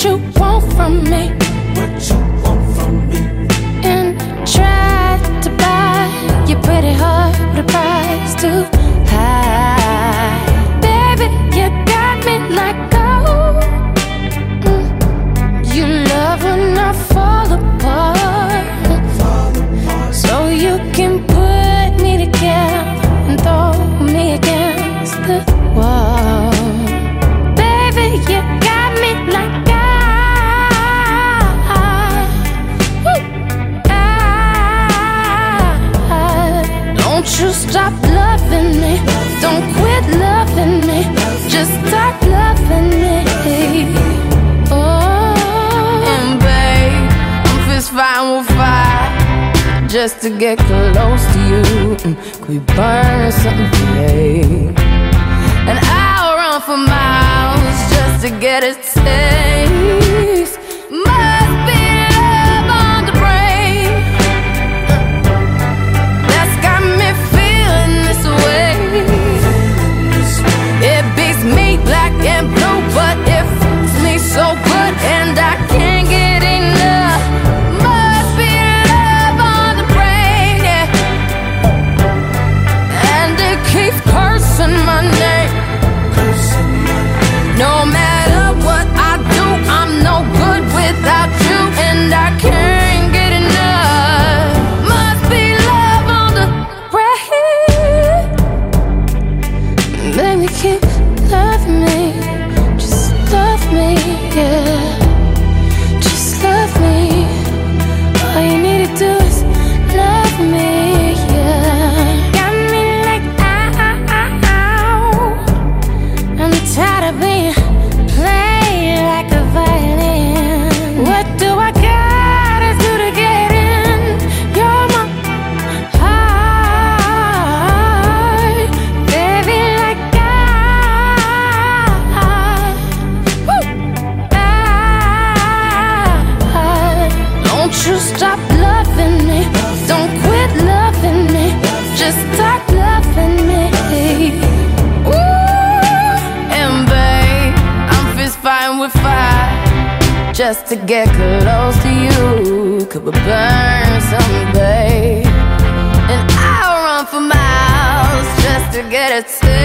what you want from me. What you want from me? And try to buy your pretty heart with a price too high. Baby, you stop loving me. Don't quit loving me. Just start loving me. Oh, and babe, I'm fist fighting with fire just to get close to you. Mm, Could we burn something today? And I'll run for miles just to get a taste. Love me. Just to get close to you. Could we burn someday? And I'll run for miles just to get. Must be